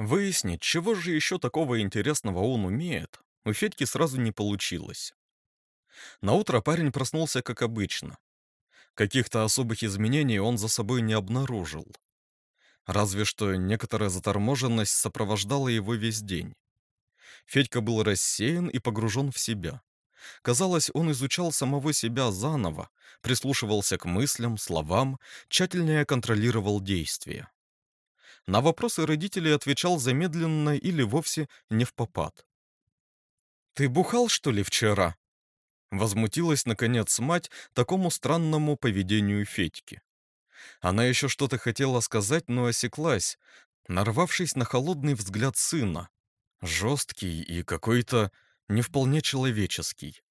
Выяснить, чего же еще такого интересного он умеет, у Федьки сразу не получилось. Наутро парень проснулся как обычно. Каких-то особых изменений он за собой не обнаружил. Разве что некоторая заторможенность сопровождала его весь день. Федька был рассеян и погружен в себя. Казалось, он изучал самого себя заново, прислушивался к мыслям, словам, тщательнее контролировал действия. На вопросы родителей отвечал замедленно или вовсе не в попад. «Ты бухал, что ли, вчера?» Возмутилась, наконец, мать такому странному поведению Федьки. Она еще что-то хотела сказать, но осеклась, нарвавшись на холодный взгляд сына, жесткий и какой-то не вполне человеческий.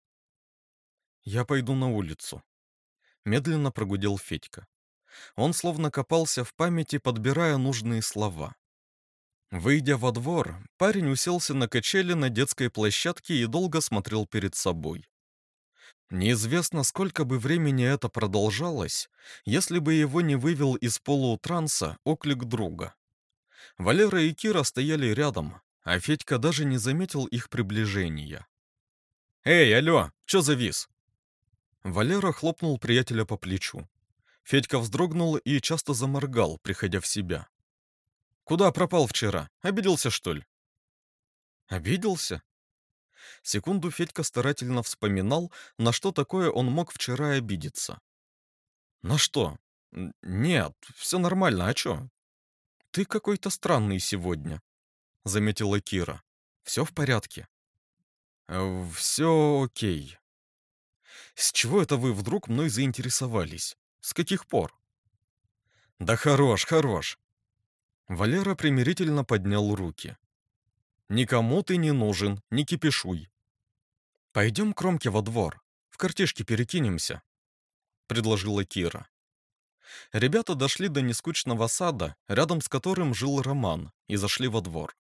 «Я пойду на улицу», — медленно прогудел Федька. Он словно копался в памяти, подбирая нужные слова. Выйдя во двор, парень уселся на качели на детской площадке и долго смотрел перед собой. Неизвестно, сколько бы времени это продолжалось, если бы его не вывел из полутранса оклик друга. Валера и Кира стояли рядом, а Федька даже не заметил их приближения. «Эй, алло, чё завис?» Валера хлопнул приятеля по плечу. Федька вздрогнул и часто заморгал, приходя в себя. «Куда пропал вчера? Обиделся, что ли?» «Обиделся?» Секунду Федька старательно вспоминал, на что такое он мог вчера обидеться. «На что? Нет, все нормально, а чё?» «Ты какой-то странный сегодня», — заметила Кира. «Все в порядке?» «Э, «Все окей». «С чего это вы вдруг мной заинтересовались?» С каких пор? Да хорош, хорош. Валера примирительно поднял руки. Никому ты не нужен, не кипишуй. Пойдем к Ромке во двор, в картишки перекинемся, предложила Кира. Ребята дошли до нескучного сада, рядом с которым жил Роман, и зашли во двор.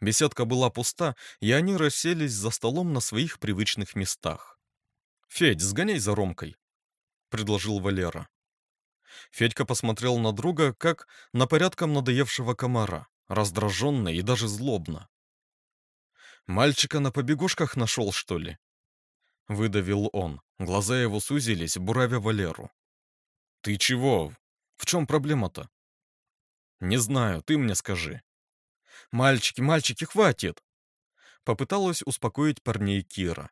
Беседка была пуста, и они расселись за столом на своих привычных местах. «Федь, сгоняй за Ромкой», — предложил Валера. Федька посмотрел на друга, как на порядком надоевшего комара, раздраженно и даже злобно. «Мальчика на побегушках нашел, что ли?» Выдавил он. Глаза его сузились, буравя Валеру. «Ты чего? В чем проблема-то?» «Не знаю, ты мне скажи». «Мальчики, мальчики, хватит!» Попыталась успокоить парней Кира.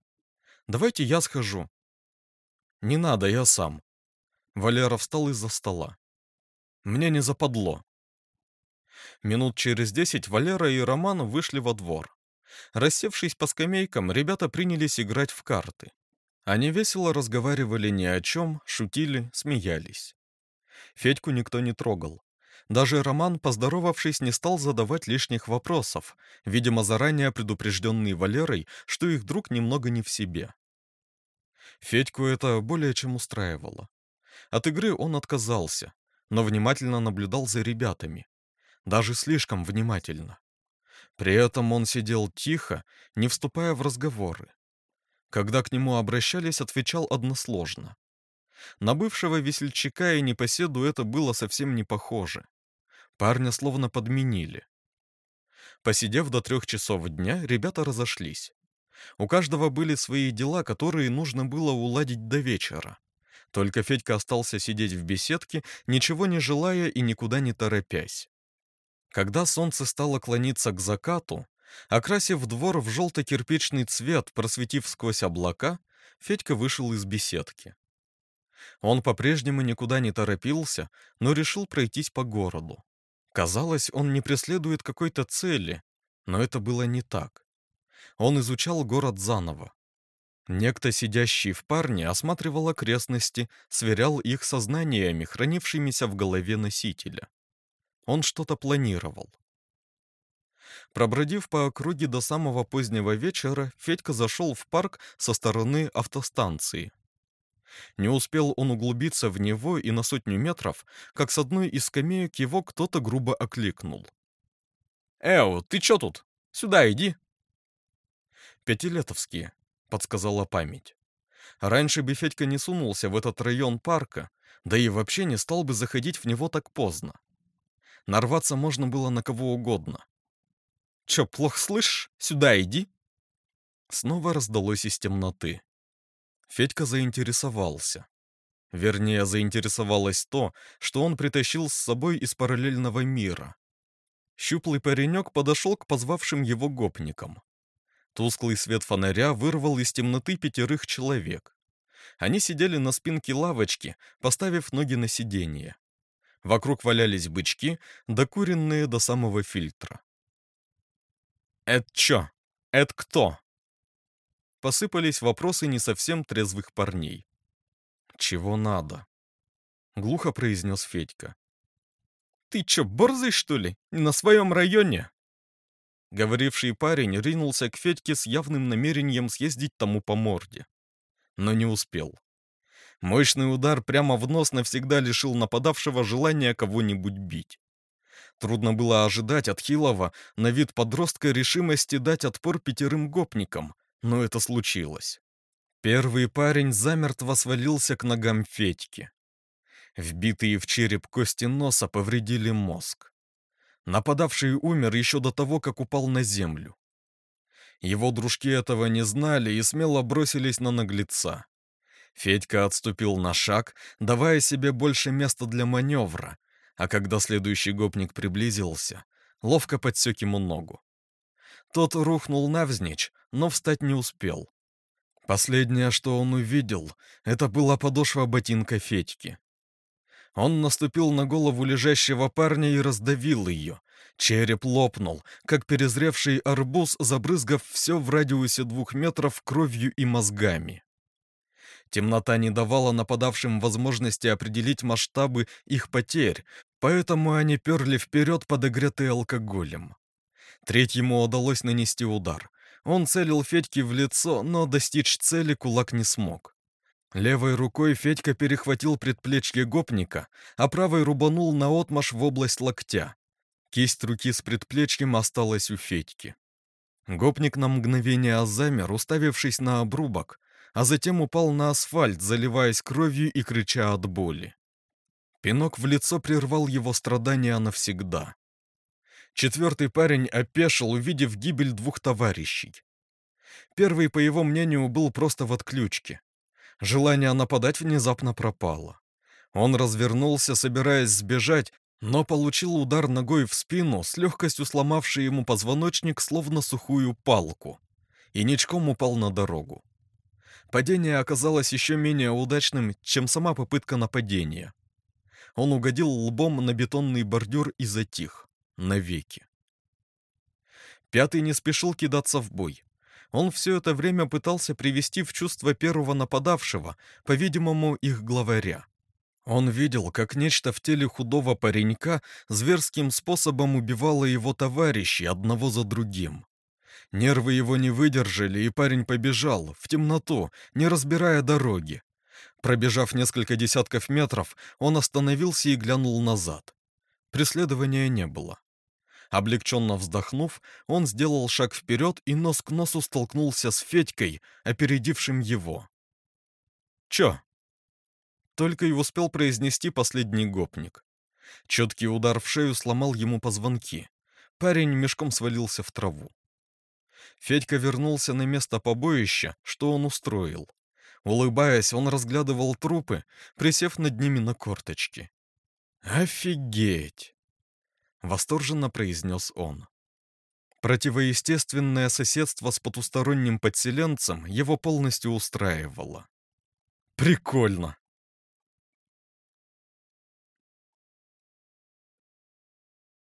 «Давайте я схожу. «Не надо, я сам». Валера встал из-за стола. «Мне не западло». Минут через десять Валера и Роман вышли во двор. Рассевшись по скамейкам, ребята принялись играть в карты. Они весело разговаривали ни о чем, шутили, смеялись. Федьку никто не трогал. Даже Роман, поздоровавшись, не стал задавать лишних вопросов, видимо, заранее предупрежденный Валерой, что их друг немного не в себе. Федьку это более чем устраивало. От игры он отказался, но внимательно наблюдал за ребятами. Даже слишком внимательно. При этом он сидел тихо, не вступая в разговоры. Когда к нему обращались, отвечал односложно. На бывшего весельчака и непоседу это было совсем не похоже. Парня словно подменили. Посидев до трех часов дня, ребята разошлись. У каждого были свои дела, которые нужно было уладить до вечера. Только Федька остался сидеть в беседке, ничего не желая и никуда не торопясь. Когда солнце стало клониться к закату, окрасив двор в желто-кирпичный цвет, просветив сквозь облака, Федька вышел из беседки. Он по-прежнему никуда не торопился, но решил пройтись по городу. Казалось, он не преследует какой-то цели, но это было не так он изучал город заново. Некто, сидящий в парне, осматривал окрестности, сверял их со знаниями, хранившимися в голове носителя. Он что-то планировал. Пробродив по округе до самого позднего вечера, Федька зашел в парк со стороны автостанции. Не успел он углубиться в него и на сотню метров, как с одной из скамеек его кто-то грубо окликнул. «Эу, ты чё тут? Сюда иди!» «Пятилетовские», — подсказала память. Раньше бы Федька не сунулся в этот район парка, да и вообще не стал бы заходить в него так поздно. Нарваться можно было на кого угодно. Чё, плохо слышишь? Сюда иди!» Снова раздалось из темноты. Федька заинтересовался. Вернее, заинтересовалось то, что он притащил с собой из параллельного мира. Щуплый паренек подошел к позвавшим его гопникам. Тусклый свет фонаря вырвал из темноты пятерых человек. Они сидели на спинке лавочки, поставив ноги на сиденье. Вокруг валялись бычки, докуренные до самого фильтра. «Это чё? Это кто?» Посыпались вопросы не совсем трезвых парней. «Чего надо?» — глухо произнес Федька. «Ты чё, борзый, что ли? На своем районе?» Говоривший парень ринулся к Федьке с явным намерением съездить тому по морде. Но не успел. Мощный удар прямо в нос навсегда лишил нападавшего желания кого-нибудь бить. Трудно было ожидать от Хилова на вид подростка решимости дать отпор пятерым гопникам, но это случилось. Первый парень замертво свалился к ногам Федьки. Вбитые в череп кости носа повредили мозг. Нападавший умер еще до того, как упал на землю. Его дружки этого не знали и смело бросились на наглеца. Федька отступил на шаг, давая себе больше места для маневра, а когда следующий гопник приблизился, ловко подсек ему ногу. Тот рухнул навзничь, но встать не успел. Последнее, что он увидел, это была подошва ботинка Федьки. Он наступил на голову лежащего парня и раздавил ее. Череп лопнул, как перезревший арбуз, забрызгав все в радиусе двух метров кровью и мозгами. Темнота не давала нападавшим возможности определить масштабы их потерь, поэтому они перли вперед, подогретые алкоголем. Третьему удалось нанести удар. Он целил Федьке в лицо, но достичь цели кулак не смог. Левой рукой Федька перехватил предплечье гопника, а правой рубанул наотмашь в область локтя. Кисть руки с предплечьем осталась у Федьки. Гопник на мгновение замер, уставившись на обрубок, а затем упал на асфальт, заливаясь кровью и крича от боли. Пинок в лицо прервал его страдания навсегда. Четвертый парень опешил, увидев гибель двух товарищей. Первый, по его мнению, был просто в отключке. Желание нападать внезапно пропало. Он развернулся, собираясь сбежать, но получил удар ногой в спину, с легкостью сломавший ему позвоночник, словно сухую палку, и ничком упал на дорогу. Падение оказалось еще менее удачным, чем сама попытка нападения. Он угодил лбом на бетонный бордюр и затих навеки. Пятый не спешил кидаться в бой. Он все это время пытался привести в чувство первого нападавшего, по-видимому, их главаря. Он видел, как нечто в теле худого паренька зверским способом убивало его товарищей одного за другим. Нервы его не выдержали, и парень побежал, в темноту, не разбирая дороги. Пробежав несколько десятков метров, он остановился и глянул назад. Преследования не было. Облегченно вздохнув, он сделал шаг вперед и нос к носу столкнулся с Федькой, опередившим его. «Чё?» Только и успел произнести последний гопник. Четкий удар в шею сломал ему позвонки. Парень мешком свалился в траву. Федька вернулся на место побоища, что он устроил. Улыбаясь, он разглядывал трупы, присев над ними на корточки. «Офигеть!» — восторженно произнес он. Противоестественное соседство с потусторонним подселенцем его полностью устраивало. «Прикольно!»